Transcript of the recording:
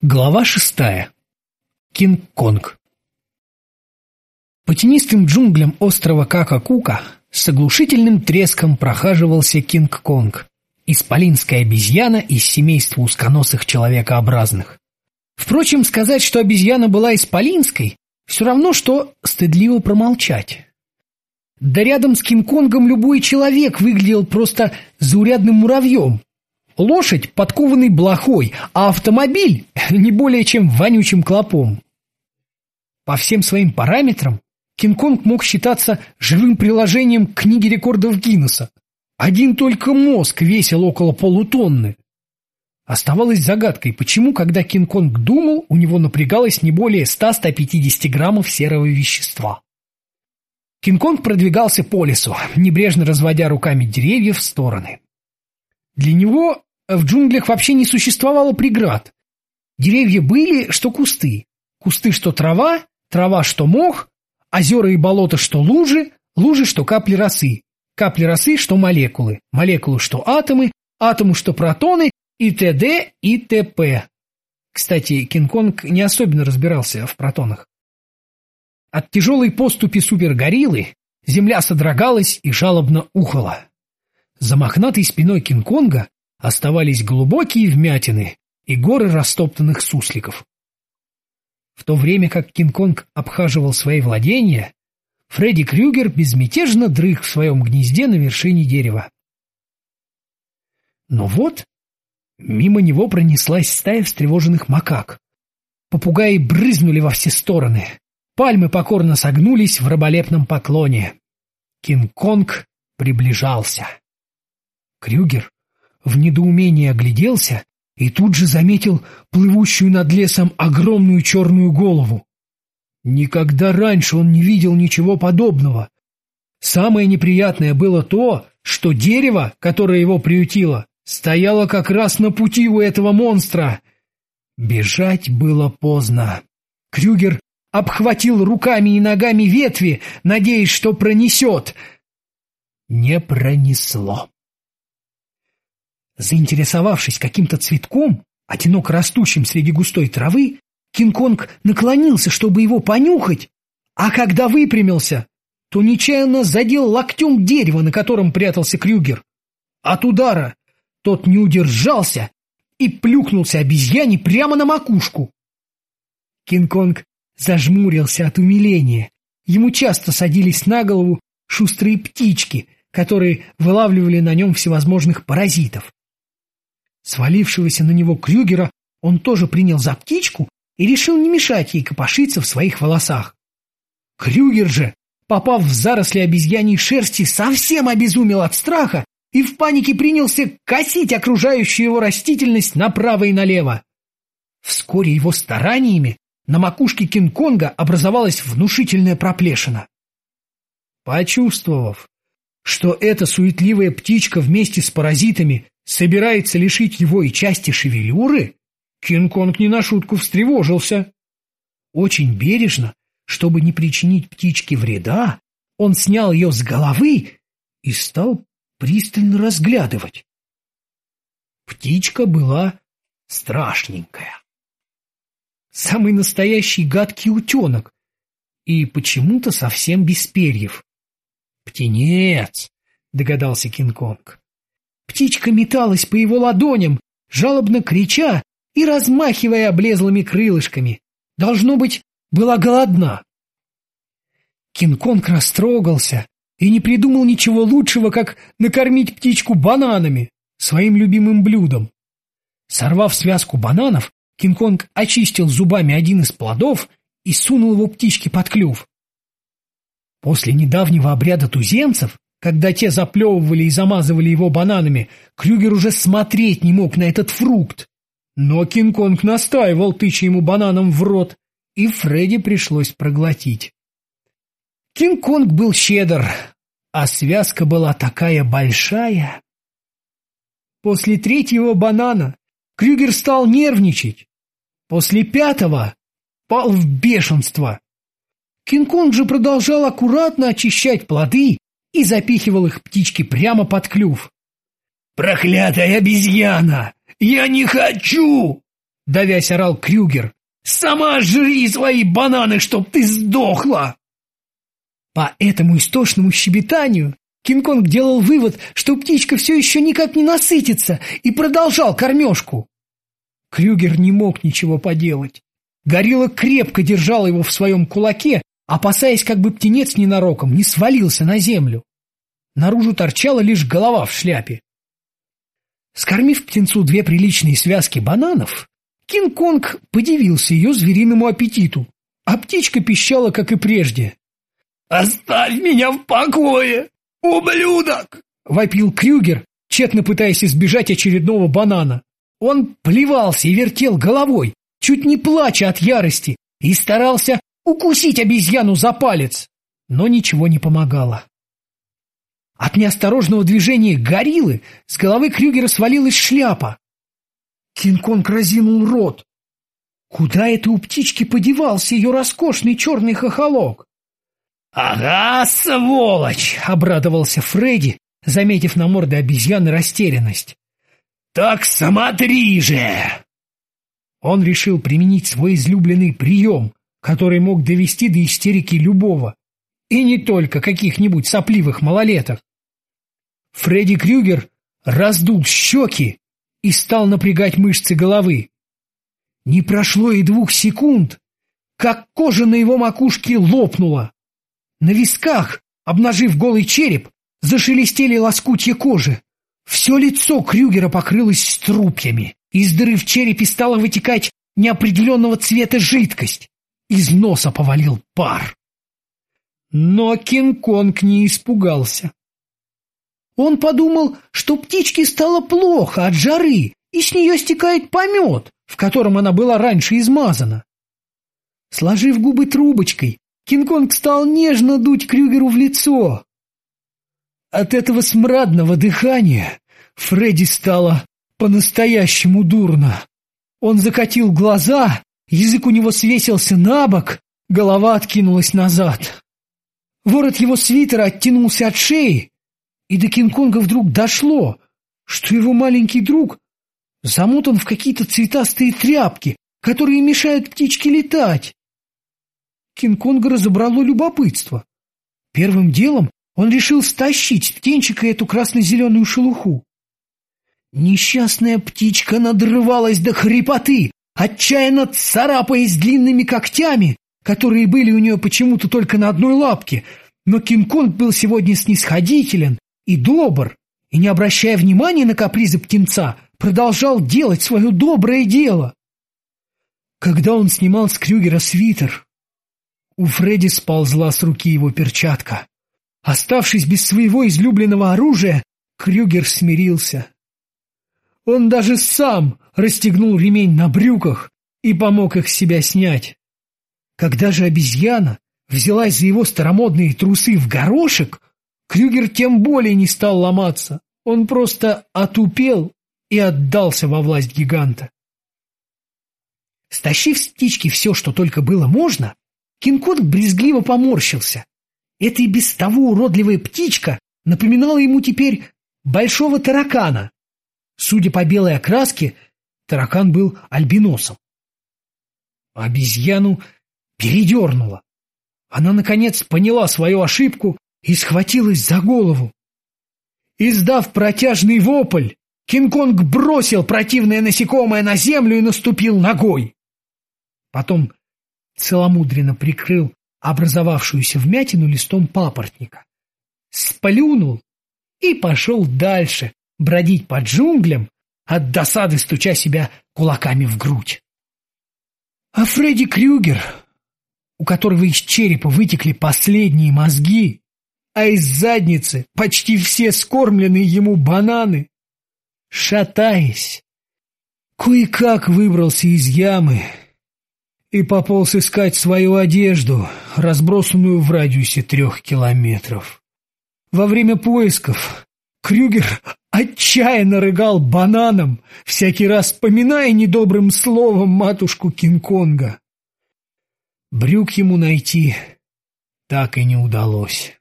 Глава шестая. Кинг-Конг. По тенистым джунглям острова Какакука с оглушительным треском прохаживался Кинг-Конг, исполинская обезьяна из семейства узконосых человекообразных. Впрочем, сказать, что обезьяна была исполинской, все равно, что стыдливо промолчать. Да рядом с Кинг-Конгом любой человек выглядел просто заурядным муравьем, Лошадь – подкованный блохой, а автомобиль – не более чем вонючим клопом. По всем своим параметрам Кинг-Конг мог считаться живым приложением книги рекордов Гиннесса. Один только мозг весил около полутонны. Оставалось загадкой, почему, когда Кинг-Конг думал, у него напрягалось не более 100-150 граммов серого вещества. Кинг-Конг продвигался по лесу, небрежно разводя руками деревья в стороны. Для него в джунглях вообще не существовало преград. Деревья были, что кусты. Кусты, что трава, трава, что мох, озера и болота, что лужи, лужи, что капли росы, капли росы, что молекулы, молекулы, что атомы, атомы, что протоны, и т.д. и т.п. Кстати, Кинг-Конг не особенно разбирался в протонах. От тяжелой поступи супергориллы земля содрогалась и жалобно ухала. За мохнатой спиной Кинг-Конга оставались глубокие вмятины и горы растоптанных сусликов. В то время как Кинг-Конг обхаживал свои владения, Фредди Крюгер безмятежно дрых в своем гнезде на вершине дерева. Но вот мимо него пронеслась стая встревоженных макак. Попугаи брызнули во все стороны. Пальмы покорно согнулись в раболепном поклоне. Кинг-Конг приближался. Крюгер в недоумении огляделся и тут же заметил плывущую над лесом огромную черную голову. Никогда раньше он не видел ничего подобного. Самое неприятное было то, что дерево, которое его приютило, стояло как раз на пути у этого монстра. Бежать было поздно. Крюгер обхватил руками и ногами ветви, надеясь, что пронесет. Не пронесло. Заинтересовавшись каким-то цветком, одиноко растущим среди густой травы, Кинг-Конг наклонился, чтобы его понюхать, а когда выпрямился, то нечаянно задел локтем дерево, на котором прятался Крюгер. От удара тот не удержался и плюхнулся обезьяне прямо на макушку. Кинг-Конг зажмурился от умиления. Ему часто садились на голову шустрые птички, которые вылавливали на нем всевозможных паразитов. Свалившегося на него Крюгера он тоже принял за птичку и решил не мешать ей копошиться в своих волосах. Крюгер же, попав в заросли обезьяньей шерсти, совсем обезумел от страха и в панике принялся косить окружающую его растительность направо и налево. Вскоре его стараниями на макушке Кинг-Конга образовалась внушительная проплешина. Почувствовав, что эта суетливая птичка вместе с паразитами собирается лишить его и части шевелюры, Кинг-Конг не на шутку встревожился. Очень бережно, чтобы не причинить птичке вреда, он снял ее с головы и стал пристально разглядывать. Птичка была страшненькая. Самый настоящий гадкий утенок и почему-то совсем без перьев. «Птенец!» — догадался Кинг-Конг. Птичка металась по его ладоням, жалобно крича и размахивая облезлыми крылышками. Должно быть, была голодна. Кинг-Конг растрогался и не придумал ничего лучшего, как накормить птичку бананами, своим любимым блюдом. Сорвав связку бананов, Кинг-Конг очистил зубами один из плодов и сунул его птичке под клюв. После недавнего обряда туземцев когда те заплевывали и замазывали его бананами, Крюгер уже смотреть не мог на этот фрукт. Но Кинг-Конг настаивал, тыча ему бананом в рот, и Фредди пришлось проглотить. Кинг-Конг был щедр, а связка была такая большая. После третьего банана Крюгер стал нервничать. После пятого пал в бешенство. Кинг-Конг же продолжал аккуратно очищать плоды и запихивал их птички прямо под клюв. «Проклятая обезьяна! Я не хочу!» давясь орал Крюгер. «Сама жри свои бананы, чтоб ты сдохла!» По этому истошному щебетанию Кинг-Конг делал вывод, что птичка все еще никак не насытится, и продолжал кормежку. Крюгер не мог ничего поделать. Горилла крепко держал его в своем кулаке, опасаясь, как бы птенец ненароком не свалился на землю. Наружу торчала лишь голова в шляпе. Скормив птенцу две приличные связки бананов, Кинг-Конг подивился ее звериному аппетиту, а птичка пищала, как и прежде. «Оставь меня в покое, ублюдок!» — вопил Крюгер, тщетно пытаясь избежать очередного банана. Он плевался и вертел головой, чуть не плача от ярости, и старался укусить обезьяну за палец, но ничего не помогало. От неосторожного движения гориллы с головы Крюгера свалилась шляпа. Кинг-Конг разинул рот. Куда это у птички подевался ее роскошный черный хохолок? — Ага, сволочь! — обрадовался Фредди, заметив на морде обезьяны растерянность. — Так смотри же! Он решил применить свой излюбленный прием, который мог довести до истерики любого, и не только каких-нибудь сопливых малолеток. Фредди Крюгер раздул щеки и стал напрягать мышцы головы. Не прошло и двух секунд, как кожа на его макушке лопнула. На висках, обнажив голый череп, зашелестели лоскутья кожи. Все лицо Крюгера покрылось струпьями. Из дыры в черепе стала вытекать неопределенного цвета жидкость. Из носа повалил пар. Но Кинг-Конг не испугался. Он подумал, что птичке стало плохо от жары, и с нее стекает помет, в котором она была раньше измазана. Сложив губы трубочкой, Кинг-Конг стал нежно дуть Крюгеру в лицо. От этого смрадного дыхания Фредди стало по-настоящему дурно. Он закатил глаза, язык у него свесился на бок, голова откинулась назад. Ворот его свитера оттянулся от шеи, и до Кинг-Конга вдруг дошло, что его маленький друг замотан в какие-то цветастые тряпки, которые мешают птичке летать. Кинг-Конга разобрало любопытство. Первым делом он решил стащить с птенчика эту красно-зеленую шелуху. Несчастная птичка надрывалась до хрипоты, отчаянно царапаясь длинными когтями, которые были у нее почему-то только на одной лапке, но Кинг-Конг был сегодня снисходителен и добр, и, не обращая внимания на капризы птенца, продолжал делать свое доброе дело. Когда он снимал с Крюгера свитер, у Фредди сползла с руки его перчатка. Оставшись без своего излюбленного оружия, Крюгер смирился. Он даже сам расстегнул ремень на брюках и помог их с себя снять. Когда же обезьяна взялась за его старомодные трусы в горошек, Крюгер тем более не стал ломаться. Он просто отупел и отдался во власть гиганта. Стащив с птички все, что только было можно, Кинг-Конг брезгливо поморщился. Эта и без того уродливая птичка напоминала ему теперь большого таракана. Судя по белой окраске, таракан был альбиносом. Обезьяну передернуло. Она, наконец, поняла свою ошибку и схватилась за голову. Издав протяжный вопль, Кинг-Конг бросил противное насекомое на землю и наступил ногой. Потом целомудренно прикрыл образовавшуюся вмятину листом папоротника, сплюнул и пошел дальше бродить по джунглям, от досады стуча себя кулаками в грудь. А Фредди Крюгер, у которого из черепа вытекли последние мозги, а из задницы почти все скормленные ему бананы, шатаясь, кое-как выбрался из ямы и пополз искать свою одежду, разбросанную в радиусе трех километров. Во время поисков Крюгер отчаянно рыгал бананом, всякий раз поминая недобрым словом матушку Кинг-Конга. Брюк ему найти так и не удалось.